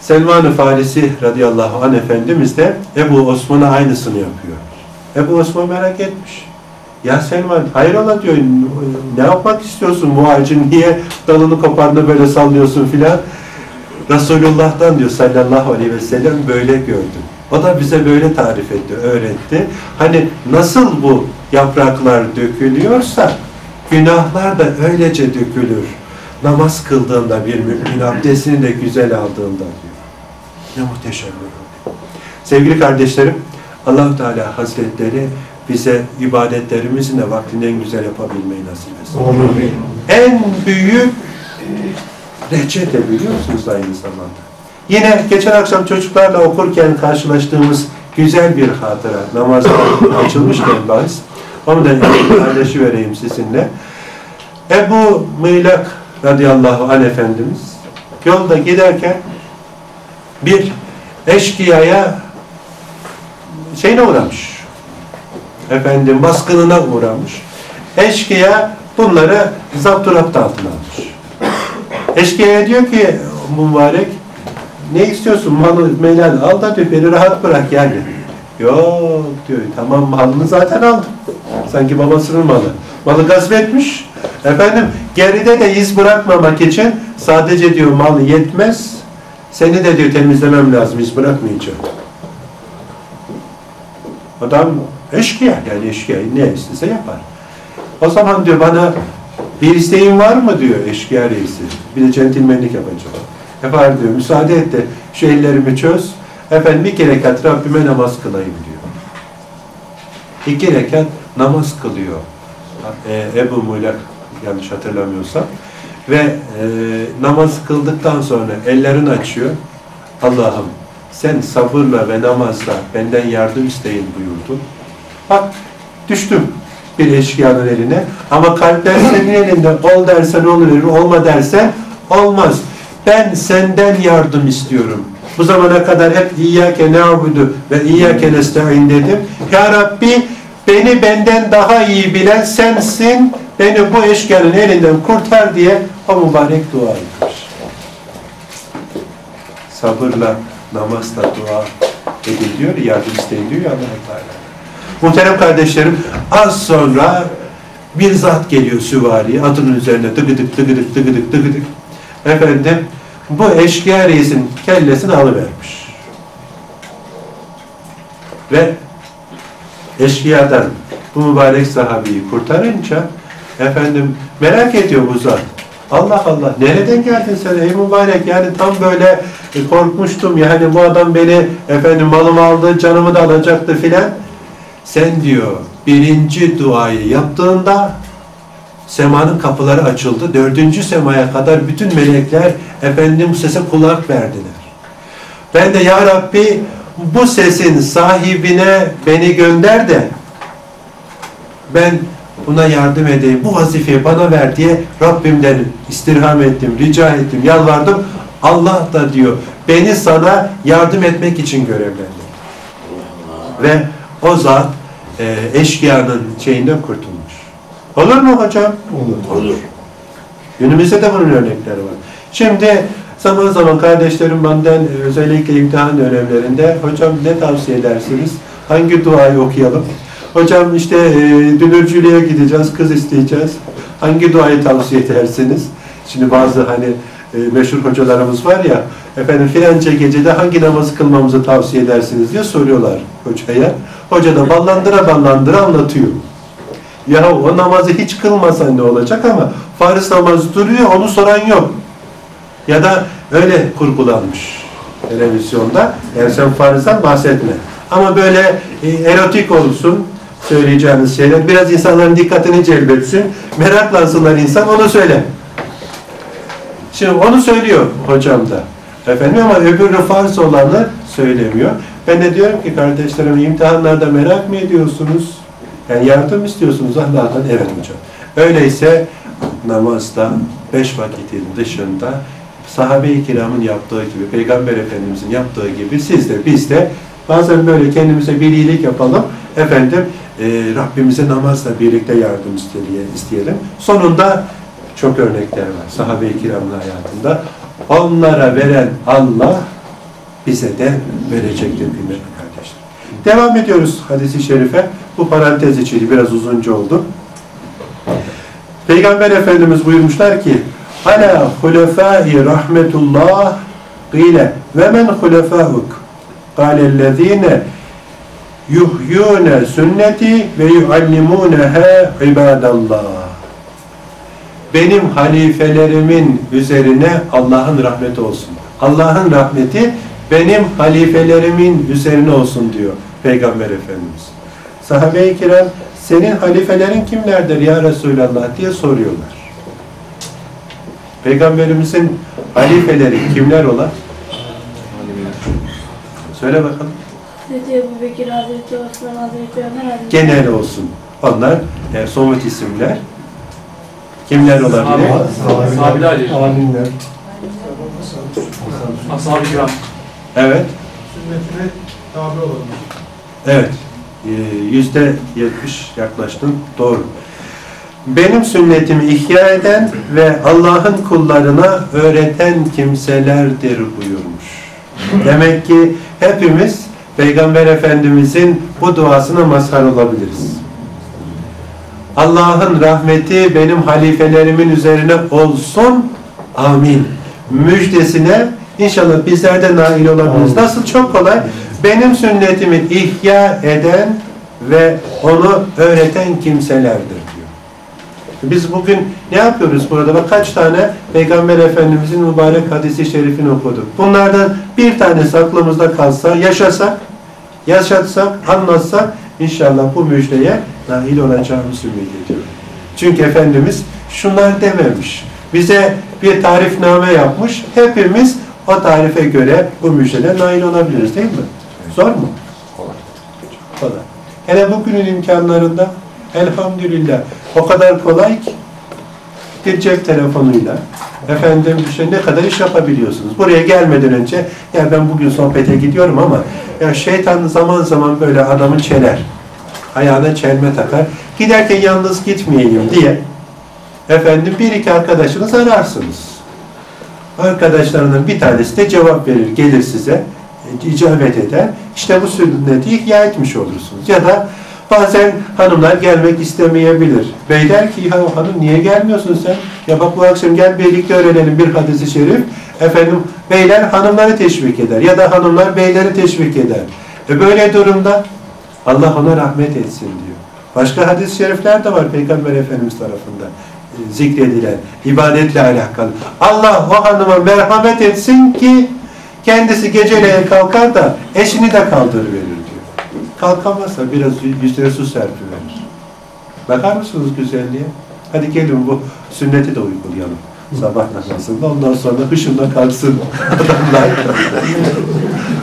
Selman-ı Farisi radıyallahu anh Efendimiz de Ebu Osman'a aynısını yapıyor. Ebu Osman merak etmiş. Ya Selman hayrola diyor ne yapmak istiyorsun bu ağacın niye dalını kopardığını böyle sallıyorsun filan. Resulullah'tan diyor sallallahu aleyhi ve sellem böyle gördüm. O da bize böyle tarif etti, öğretti. Hani nasıl bu yapraklar dökülüyorsa günahlar da öylece dökülür. Namaz kıldığında bir mümin abdestini de güzel aldığında diyor. Ne muhteşem bir örnek. Sevgili kardeşlerim, allah Teala Hazretleri bize ibadetlerimizin de vaktinde en güzel yapabilmeyi nasip etsin. En büyük reçete biliyor musunuz aynı zamanda? Yine geçen akşam çocuklarla okurken karşılaştığımız güzel bir hatıra. Namazda açılmışken bahis. Onu da paylaşı vereyim sizinle. Ebu Mıylak radıyallahu anh Efendimiz yolda giderken bir eşkıyaya şeyine uğramış. Efendim baskınına uğramış. Eşkıya bunları zapturapt altına almış. Eşkıya diyor ki mübarek ne istiyorsun malı melal al da diyor beni rahat bırak yani. Yok diyor tamam malını zaten aldım. Sanki babasının malı. Malı gasp etmiş. Efendim geride de iz bırakmamak için sadece diyor malı yetmez. Seni de diyor temizlemem lazım iz bırakmayacağım. Adam eşkıya yani eşkıya ne istese yapar. O zaman diyor bana bir isteğin var mı diyor eşkıya reisi. Bir de centilmenlik yapacağım. Efendim diyor müsaade et de şu ellerimi çöz. Efendim iki rekat Rabbime namaz kılayım diyor. İki rekat namaz kılıyor. Ee, Ebu Muylak yanlış hatırlamıyorsam. Ve e, namaz kıldıktan sonra ellerini açıyor. Allah'ım sen sabırla ve namazla benden yardım isteyin buyurdu. Bak düştüm bir eşkıyanın eline. Ama kalpler senin elinde ol dersen olur, olma dersen olmaz. Ben senden yardım istiyorum. Bu zamana kadar hep İyyâke na'budu ve İyyâke nesta'in dedim. Ya Rabbi beni benden daha iyi bilen sensin. Beni bu eşkıyanın elinden kurtar diye o mübarek dua etmiş. Sabırla, namazla dua edin diyor, yardım isteyin diyor ya Allah-u Teala. Muhterem kardeşlerim, az sonra bir zat geliyor süvari, atının üzerine tıgıdık tıgıdık tıgıdık tıgıdık. Efendim, bu eşkıya reisin kellesini alıvermiş. Ve eşkıyadan bu mübarek sahabeyi kurtarınca efendim merak ediyor bu zat. Allah Allah nereden geldin sen ey mübarek yani tam böyle e, korkmuştum yani bu adam beni efendim malımı aldı canımı da alacaktı filan. Sen diyor birinci duayı yaptığında semanın kapıları açıldı. Dördüncü semaya kadar bütün melekler efendim sese kulak verdiler. Ben de ya Rabbi bu sesin sahibine beni gönder de ben buna yardım edeyim, bu vazifeyi bana ver diye Rabbimden istirham ettim, rica ettim, yalvardım. Allah da diyor, beni sana yardım etmek için görevlendirdi. Ve o zat e, eşkıyanın şeyinden kurtulmuş. Olur mu hocam? Olur. Olur. Günümüzde de bunun örnekleri var. Şimdi zaman zaman kardeşlerim benden özellikle imtihan dönemlerinde hocam ne tavsiye edersiniz? Hangi duayı okuyalım? Hocam işte e, dünürcülüğe gideceğiz, kız isteyeceğiz. Hangi duayı tavsiye edersiniz? Şimdi bazı hani e, meşhur hocalarımız var ya, efendim filanca gecede hangi namazı kılmamızı tavsiye edersiniz diye soruyorlar hocaya. Hoca da ballandıra ballandıra anlatıyor. Ya o namazı hiç kılmasan ne olacak ama farz namazı duruyor onu soran yok. Ya da öyle kurgulanmış televizyonda. Yani sen farzdan bahsetme. Ama böyle e, erotik olsun söyleyeceğiniz şeyler. Biraz insanların dikkatini celbetsin. Meraklansınlar insan onu söyle. Şimdi onu söylüyor hocam da. Efendim ama öbürü farz olanı söylemiyor. Ben de diyorum ki kardeşlerim imtihanlarda merak mı ediyorsunuz? Yani yardım istiyorsunuz Allah'tan. Evet hocam. Öyleyse namazda beş vakitin dışında sahabe-i kiramın yaptığı gibi, Peygamber Efendimizin yaptığı gibi siz de biz de bazen böyle kendimize bir iyilik yapalım. Efendim e, Rabbimize namazla birlikte yardım isteyelim. Sonunda çok örnekler var sahabe-i kiramın hayatında. Onlara veren Allah bize de verecektir kıymetli kardeşler. Devam ediyoruz hadisi şerife. Bu parantez içiydi. Biraz uzunca oldu. Peygamber Efendimiz buyurmuşlar ki Ala hulefâi rahmetullah gîle ve men hulefâuk Kâlellezîne yuhyûne sünneti ve yuallimûneha ibadallah. Benim halifelerimin üzerine Allah'ın rahmeti olsun. Allah'ın rahmeti benim halifelerimin üzerine olsun diyor Peygamber Efendimiz. Sahabe-i kiram senin halifelerin kimlerdir ya Resulallah diye soruyorlar. Peygamberimizin halifeleri kimler ola? Söyle bakalım. Hazreti Ebu Bekir, Hazreti Osman, Hazreti Ömer, Hazreti... Genel olsun. Onlar e, somut isimler. Kimler olabilir? Sahabe Ali. Alimler. Ashab-ı kiram. Evet. sünnetine tabi olalım. Evet. Ee, Yüzde yetmiş yaklaştın. Doğru. Benim sünnetimi ihya eden ve Allah'ın kullarına öğreten kimselerdir buyurmuş. Demek ki hepimiz Peygamber Efendimizin bu duasına mazhar olabiliriz. Allah'ın rahmeti benim halifelerimin üzerine olsun. Amin. Müjdesine inşallah bizler de nail olabiliriz. Nasıl? Çok kolay. Benim sünnetimi ihya eden ve onu öğreten kimselerdir. Biz bugün ne yapıyoruz burada? Bak kaç tane Peygamber Efendimizin mübarek hadisi şerifini okuduk. Bunlardan bir tanesi aklımızda kalsa, yaşasak, yaşatsak, anlatsak inşallah bu müjdeye nail olacağımız ümit ediyorum. Çünkü Efendimiz şunlar dememiş. Bize bir tarifname yapmış. Hepimiz o tarife göre bu müjdede nail olabiliriz değil mi? Zor mu? Kolay. Hele bugünün imkanlarında elhamdülillah o kadar kolay ki bir cep telefonuyla efendim işte ne kadar iş yapabiliyorsunuz. Buraya gelmeden önce ya ben bugün sohbete gidiyorum ama ya şeytan zaman zaman böyle adamı çeler. Ayağına çelme takar. Giderken yalnız gitmeyeyim diye efendim bir iki arkadaşınız ararsınız. Arkadaşlarının bir tanesi de cevap verir, gelir size, e, icabet eder. İşte bu sünneti ihya etmiş olursunuz. Ya da bazen hanımlar gelmek istemeyebilir. Bey der ki ya hanım niye gelmiyorsun sen? Ya bak bu akşam gel birlikte öğrenelim bir hadisi şerif. Efendim beyler hanımları teşvik eder ya da hanımlar beyleri teşvik eder. E böyle durumda Allah ona rahmet etsin diyor. Başka hadis-i şerifler de var Peygamber Efendimiz tarafından e, zikredilen ibadetle alakalı. Allah o hanıma merhamet etsin ki kendisi geceleyin kalkar da eşini de kaldırıverir. Kalkamazsa biraz yüzüne su serpiverir. Bakar mısınız güzelliğe? Hadi gelin bu sünneti de uygulayalım. Sabah namazında ondan sonra hışımda kalksın adamlar.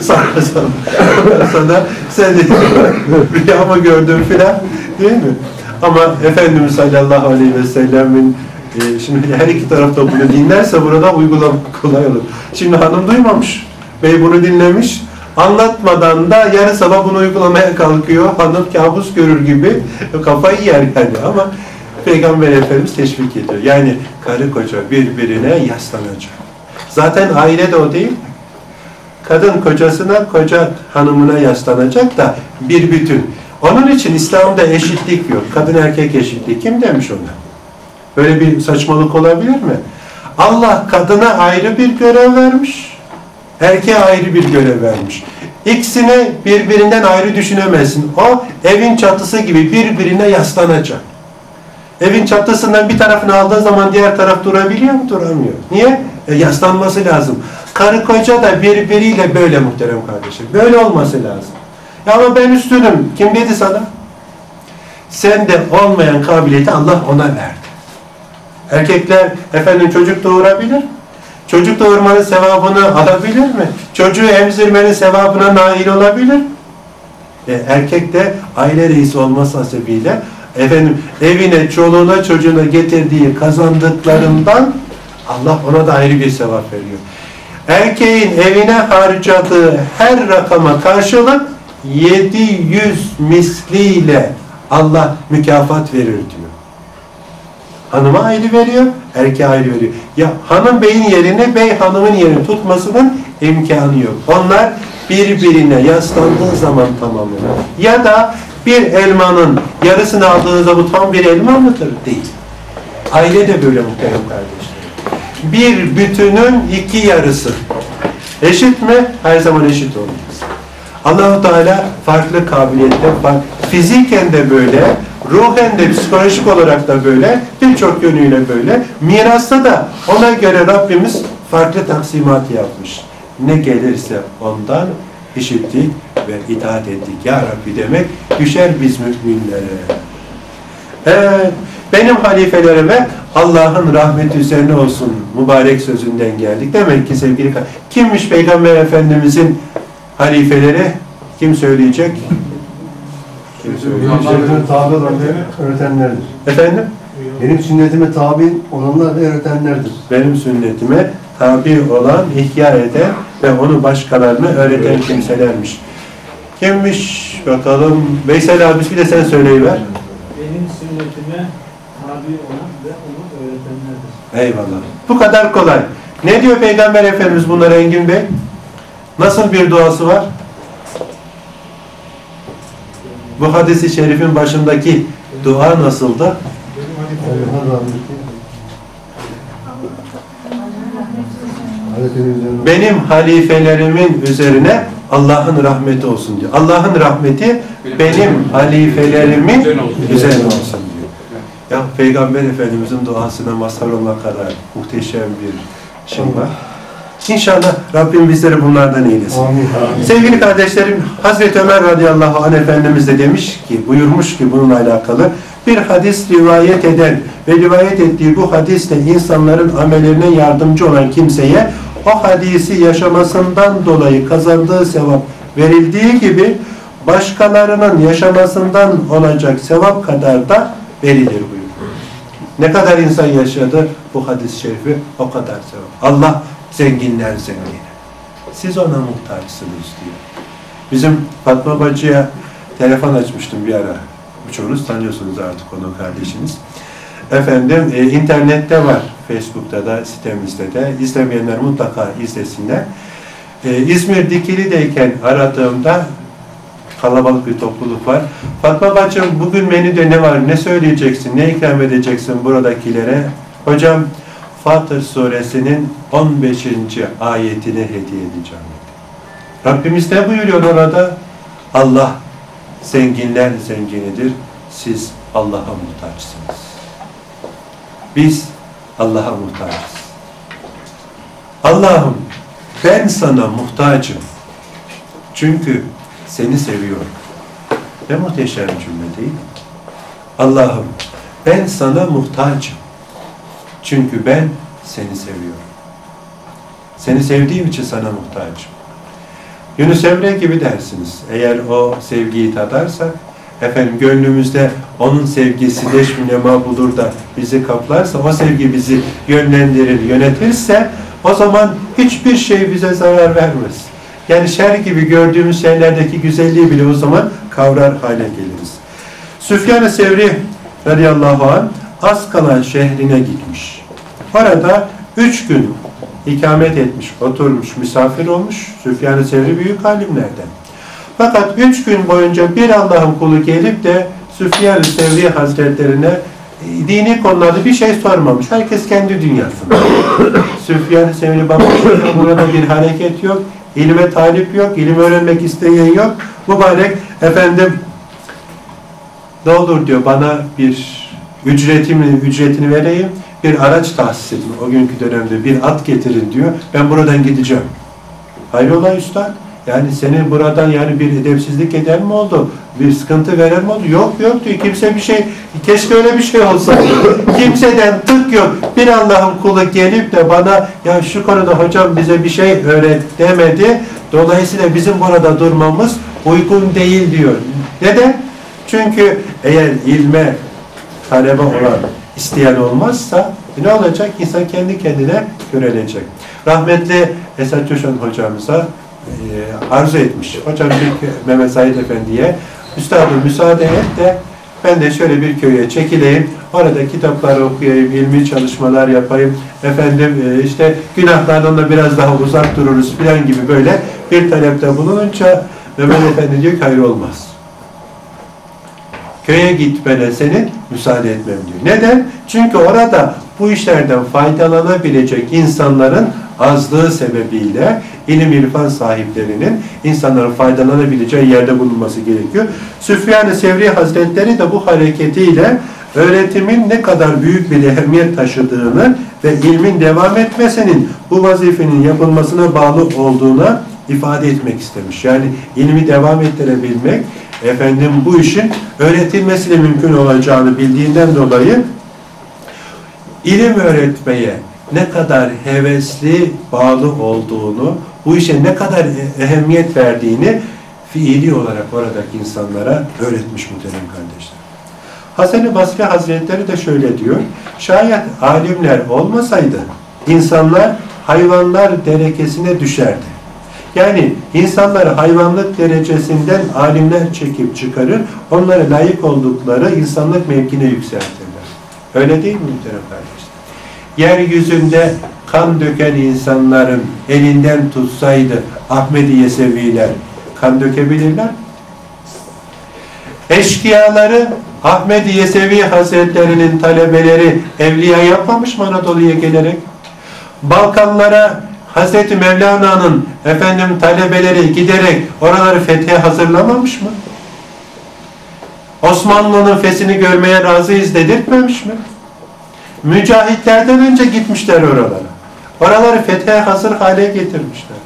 sonra, sonra, sonra sen de rüyamı gördün filan değil mi? Ama Efendimiz sallallahu aleyhi ve sellemin e, şimdi her iki tarafta bunu dinlerse burada uygulamak kolay olur. Şimdi hanım duymamış. Bey bunu dinlemiş. Anlatmadan da yarın sabah bunu uygulamaya kalkıyor. Hanım kabus görür gibi kafayı yer yani ama Peygamber Efendimiz teşvik ediyor. Yani karı koca birbirine yaslanacak. Zaten aile de o değil? Kadın kocasına, koca hanımına yaslanacak da bir bütün. Onun için İslam'da eşitlik yok. Kadın erkek eşitliği. Kim demiş ona? Böyle bir saçmalık olabilir mi? Allah kadına ayrı bir görev vermiş. Erkeğe ayrı bir görev vermiş. İkisini birbirinden ayrı düşünemezsin. O evin çatısı gibi birbirine yaslanacak. Evin çatısından bir tarafını aldığı zaman diğer taraf durabiliyor mu? Duramıyor. Niye? E, yaslanması lazım. Karı koca da birbiriyle böyle muhterem kardeşim. Böyle olması lazım. Ya ama ben üstünüm. Kim dedi sana? Sende olmayan kabiliyeti Allah ona verdi. Erkekler efendim çocuk doğurabilir. Çocuk doğurmanın sevabını alabilir mi? Çocuğu emzirmenin sevabına nail olabilir. E, erkek de aile reisi olması hasebiyle efendim evine, çoluğuna, çocuğuna getirdiği kazandıklarından Allah ona da ayrı bir sevap veriyor. Erkeğin evine harcadığı her rakama karşılık 700 misliyle Allah mükafat verir diyor. Hanıma ayrı veriyor, erkeğe ayrı veriyor. Ya hanım beyin yerini, bey hanımın yerini tutmasının imkanı yok. Onlar birbirine yaslandığı zaman tamamlanır. Ya da bir elmanın yarısını aldığınızda bu tam bir elma mıdır? Değil. Aile de böyle muhterem kardeşlerim. Bir bütünün iki yarısı. Eşit mi? Her zaman eşit olmaz. Allahu Teala farklı kabiliyette, fiziken de böyle, ruhen de psikolojik olarak da böyle, birçok yönüyle böyle. Mirasta da ona göre Rabbimiz farklı taksimat yapmış. Ne gelirse ondan işittik ve itaat ettik. Ya Rabbi demek düşer biz müminlere. Evet, benim halifelerime Allah'ın rahmeti üzerine olsun mübarek sözünden geldik. Demek ki sevgili kimmiş Peygamber Efendimizin halifeleri? Kim söyleyecek? Benim sünnetime tabi olanlar öğretenlerdir. Efendim? Benim sünnetime tabi olanlar ve öğretenlerdir. Benim sünnetime tabi olan, ihya eden ve onu başkalarına öğreten kimselermiş. Kimmiş bakalım? Veysel abi bir de sen söyleyiver. Benim sünnetime tabi olan ve onu öğretenlerdir. Eyvallah. Bu kadar kolay. Ne diyor Peygamber Efendimiz bunlara Engin Bey? Nasıl bir duası var? Bu hadisi şerifin başındaki dua. Hazreti üzerine. Benim halifelerimin üzerine Allah'ın rahmeti olsun diyor. Allah'ın rahmeti benim halifelerimin üzerine olsun diyor. Ya Peygamber Efendimizin duasına mazhar olmak kadar muhteşem bir şey var. İnşallah Rabbim bizleri bunlardan eylesin. Amin. Sevgili kardeşlerim, Hazreti Ömer radıyallahu anh Efendimiz de demiş ki, buyurmuş ki bununla alakalı, bir hadis rivayet eden ve rivayet ettiği bu hadisle insanların amellerine yardımcı olan kimseye o hadisi yaşamasından dolayı kazandığı sevap verildiği gibi başkalarının yaşamasından olacak sevap kadar da verilir buyuruyor. Ne kadar insan yaşadı bu hadis-i şerifi o kadar sevap. Allah zenginler zengini. Siz ona muhtaçsınız diyor. Bizim Fatma Bacı'ya telefon açmıştım bir ara. Birçoğunuz tanıyorsunuz artık onu kardeşiniz. Efendim e, internette var. Facebook'ta da sitemizde de. İzlemeyenler mutlaka izlesinler. E, İzmir Dikili'deyken aradığımda kalabalık bir topluluk var. Fatma bacım bugün menüde ne var? Ne söyleyeceksin? Ne ikram edeceksin buradakilere? Hocam Fatır suresinin 15. ayetini hediye edeceğim. Rabbimiz ne buyuruyor orada? Allah zenginler zenginidir. Siz Allah'a muhtaçsınız. Biz Allah'a muhtacız. Allah'ım ben sana muhtacım. Çünkü seni seviyorum. Ne muhteşem cümle değil mi? Allah'ım ben sana muhtacım. Çünkü ben seni seviyorum. Seni sevdiğim için sana muhtacım. Yunus Emre gibi dersiniz. Eğer o sevgiyi tadarsak, efendim gönlümüzde onun sevgisi leşminema bulur da bizi kaplarsa, o sevgi bizi yönlendirir, yönetirse o zaman hiçbir şey bize zarar vermez. Yani şer gibi gördüğümüz şeylerdeki güzelliği bile o zaman kavrar hale geliriz. Süfyan-ı Sevri radıyallahu anh az kalan şehrine gitmiş. Orada üç gün ikamet etmiş, oturmuş, misafir olmuş. Süfyan-ı Sevri büyük alimlerden. Fakat üç gün boyunca bir Allah'ın kulu gelip de Süfyan-ı Sevri Hazretlerine e, dini konularda bir şey sormamış. Herkes kendi dünyasında. Süfyan-ı Sevri bakmış, burada bir hareket yok, ilme talip yok, ilim öğrenmek isteyen yok. Mübarek efendim ne olur diyor bana bir ücretimi, ücretini vereyim, bir araç tahsis edin. O günkü dönemde bir at getirin diyor. Ben buradan gideceğim. Hayrola üstad? Yani senin buradan yani bir edepsizlik eden mi oldu? Bir sıkıntı veren mi oldu? Yok yok diyor. Kimse bir şey, keşke öyle bir şey olsa. Kimseden tık yok. Bir Allah'ın kulu gelip de bana ya şu konuda hocam bize bir şey öğret demedi. Dolayısıyla bizim burada durmamız uygun değil diyor. Neden? Çünkü eğer ilme talebe olan, isteyen olmazsa ne olacak? İnsan kendi kendine görelecek. Rahmetli Esat Coşan hocamıza e, arzu etmiş. Hocam bir Mehmet Said Efendi'ye Üstadım müsaade et de ben de şöyle bir köye çekileyim. Orada kitapları okuyayım, ilmi çalışmalar yapayım. Efendim e, işte günahlardan da biraz daha uzak dururuz filan gibi böyle bir talepte bulununca Mehmet Efendi diyor ki hayır olmaz köye gitmene senin müsaade etmem diyor. Neden? Çünkü orada bu işlerden faydalanabilecek insanların azlığı sebebiyle ilim irfan sahiplerinin insanların faydalanabileceği yerde bulunması gerekiyor. Süfyan-ı Sevri Hazretleri de bu hareketiyle öğretimin ne kadar büyük bir ehemmiyet taşıdığını ve ilmin devam etmesinin bu vazifenin yapılmasına bağlı olduğuna ifade etmek istemiş. Yani ilmi devam ettirebilmek, efendim bu işin öğretilmesiyle mümkün olacağını bildiğinden dolayı ilim öğretmeye ne kadar hevesli, bağlı olduğunu, bu işe ne kadar ehemmiyet verdiğini fiili olarak oradaki insanlara öğretmiş muhterem kardeşler. Hasan-ı Basri Hazretleri de şöyle diyor, şayet alimler olmasaydı insanlar hayvanlar derekesine düşerdi. Yani insanları hayvanlık derecesinden alimler çekip çıkarır, onları layık oldukları insanlık mevkine yükseltirler. Öyle değil mi muhterem kardeşler? Yeryüzünde kan döken insanların elinden tutsaydı Ahmedi Yeseviler kan dökebilirler. Eşkıyaları Ahmedi Yesevi Hazretlerinin talebeleri evliya yapmamış mı Anadolu'ya gelerek? Balkanlara Hazreti Mevlana'nın efendim talebeleri giderek oraları fethe hazırlamamış mı? Osmanlı'nın fesini görmeye razıyız dedirtmemiş mi? Mücahitlerden önce gitmişler oralara. Oraları fethe hazır hale getirmişler.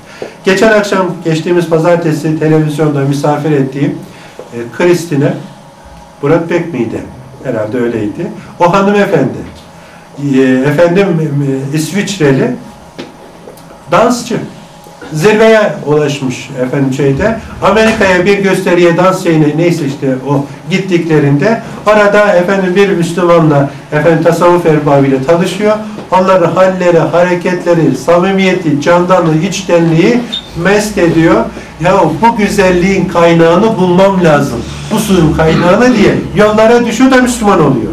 Geçen akşam geçtiğimiz pazartesi televizyonda misafir ettiğim e, Kristine Burak Bek miydi? Herhalde öyleydi. O hanımefendi. E, efendim e, İsviçreli dansçı. Zirveye ulaşmış efendim şeyde. Amerika'ya bir gösteriye dans şeyine neyse işte o gittiklerinde orada efendim bir Müslümanla efendim tasavvuf erbabıyla tanışıyor. Onların halleri, hareketleri, samimiyeti, candanlığı, içtenliği mest ediyor. Ya bu güzelliğin kaynağını bulmam lazım. Bu suyun kaynağını diye yollara düşüyor da Müslüman oluyor.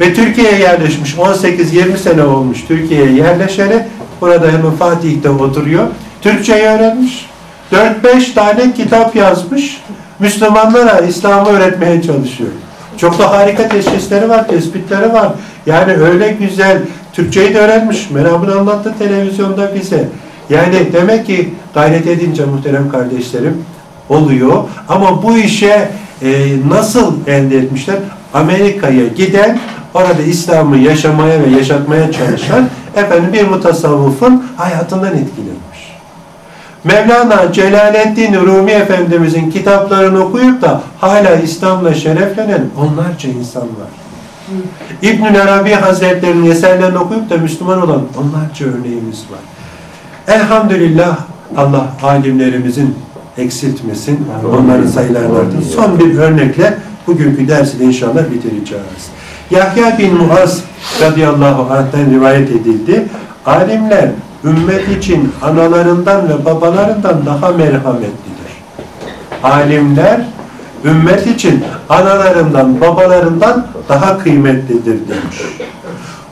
Ve Türkiye'ye yerleşmiş. 18-20 sene olmuş Türkiye'ye yerleşeli. Burada hemen Fatih'te oturuyor. Türkçeyi öğrenmiş. 4-5 tane kitap yazmış. Müslümanlara İslam'ı öğretmeye çalışıyor. Çok da harika teşhisleri var, tespitleri var. Yani öyle güzel. Türkçeyi de öğrenmiş. Merhabını anlattı televizyonda bize. Yani demek ki gayret edince muhterem kardeşlerim oluyor. Ama bu işe e, nasıl elde etmişler? Amerika'ya giden, orada İslam'ı yaşamaya ve yaşatmaya çalışan efendim bir mutasavvıfın hayatından etkilenmiş. Mevlana Celaleddin Rumi Efendimizin kitaplarını okuyup da hala İslam'la şereflenen onlarca insan var. İbn-i Arabi Hazretleri'nin eserlerini okuyup da Müslüman olan onlarca örneğimiz var. Elhamdülillah Allah alimlerimizin eksiltmesin. Onların sayılarını. Son bir örnekle bugünkü dersi de inşallah bitireceğiz. Yahya bin Muaz radıyallahu anh'ten rivayet edildi. Alimler ümmet için analarından ve babalarından daha merhametlidir. Alimler ümmet için analarından, babalarından daha kıymetlidir demiş.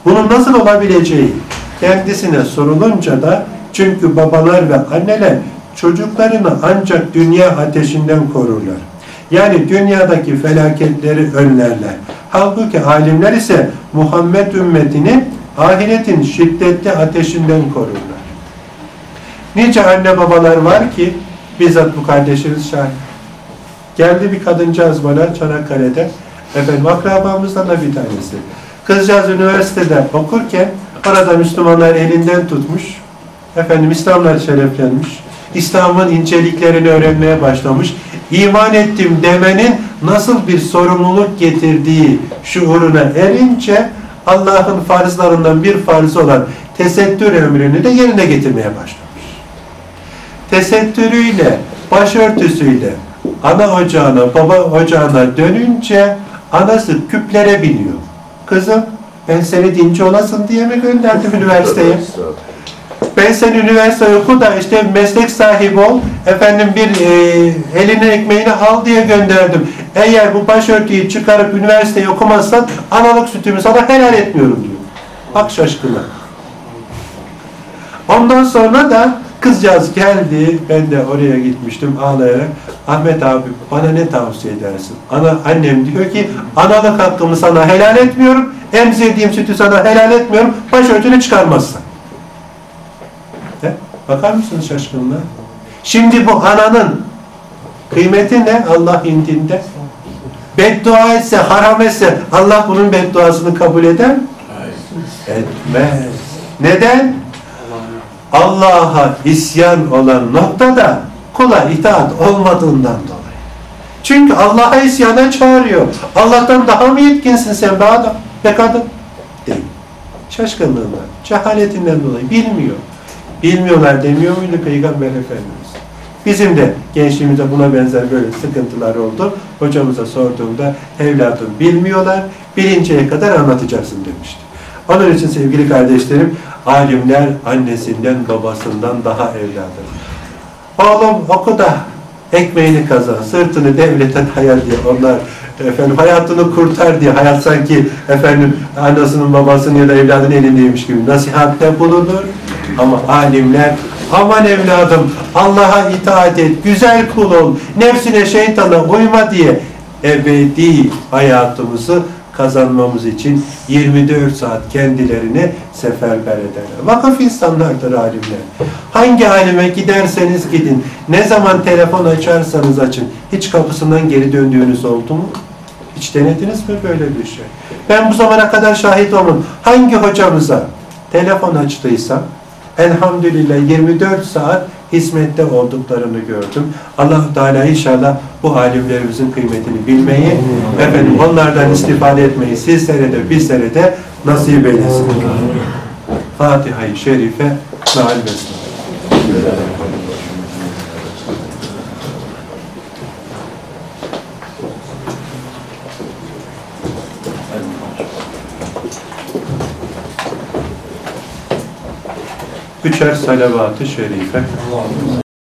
Bunun nasıl olabileceği kendisine sorulunca da çünkü babalar ve anneler çocuklarını ancak dünya ateşinden korurlar. Yani dünyadaki felaketleri önlerler. Halbuki alimler ise Muhammed ümmetini ahiretin şiddetli ateşinden korurlar. Nice anne babalar var ki bizzat bu kardeşimiz şahit. Geldi bir kadıncağız bana Çanakkale'de. Efendim akrabamızdan da bir tanesi. Kızcağız üniversitede okurken orada Müslümanlar elinden tutmuş. Efendim İslamlar şereflenmiş. İslam'ın inceliklerini öğrenmeye başlamış. İman ettim demenin nasıl bir sorumluluk getirdiği şuuruna erince Allah'ın farzlarından bir farzı olan tesettür emrini de yerine getirmeye başlamış. Tesettürüyle, başörtüsüyle ana ocağına, baba ocağına dönünce anası küplere biniyor. Kızım ben seni dinci olasın diye mi gönderdim üniversiteye? Ben sen üniversite oku da işte meslek sahibi ol, efendim bir e, eline ekmeğini al diye gönderdim. Eğer bu başörtüyü çıkarıp üniversiteyi okumazsan analık sütümü sana helal etmiyorum diyor. Bak şaşkına. Ondan sonra da kızcağız geldi, ben de oraya gitmiştim ağlayarak. Ahmet abi bana ne tavsiye edersin? Ana, annem diyor ki analık hakkımı sana helal etmiyorum, emzirdiğim sütü sana helal etmiyorum, başörtünü çıkarmazsan. Bakar mısınız şaşkınlığa? Şimdi bu ananın kıymeti ne Allah indinde? Beddua etse, haram etse Allah bunun bedduasını kabul eder mi? Etmez. Neden? Allah'a isyan olan noktada kula itaat olmadığından dolayı. Çünkü Allah'a isyana çağırıyor. Allah'tan daha mı yetkinsin sen be adam, be kadın? Değil. Şaşkınlığından, cehaletinden dolayı bilmiyor. Bilmiyorlar demiyor muydu Peygamber Efendimiz? Bizim de gençliğimizde buna benzer böyle sıkıntılar oldu. Hocamıza sorduğumda evladım bilmiyorlar, bilinceye kadar anlatacaksın demişti. Onun için sevgili kardeşlerim, alimler annesinden babasından daha evladır. Oğlum oku da ekmeğini kazan, sırtını devlete daya diye onlar efendim hayatını kurtar diye hayat sanki efendim anasının babasının ya da evladının elindeymiş gibi nasihatte bulunur. Ama alimler aman evladım Allah'a itaat et, güzel kul ol, nefsine şeytana uyma diye ebedi hayatımızı kazanmamız için 24 saat kendilerini seferber ederler. Vakıf insanlardır alimler. Hangi alime giderseniz gidin, ne zaman telefon açarsanız açın, hiç kapısından geri döndüğünüz oldu mu? Hiç denediniz mi böyle bir şey? Ben bu zamana kadar şahit olmadım. Hangi hocamıza telefon açtıysam, elhamdülillah 24 saat hizmette olduklarını gördüm. allah Teala inşallah bu alimlerimizin kıymetini bilmeyi, efendim onlardan istifade etmeyi sizlere de bizlere de nasip eylesin. Fatiha-i Şerife meal Üçer salavat-ı şerife.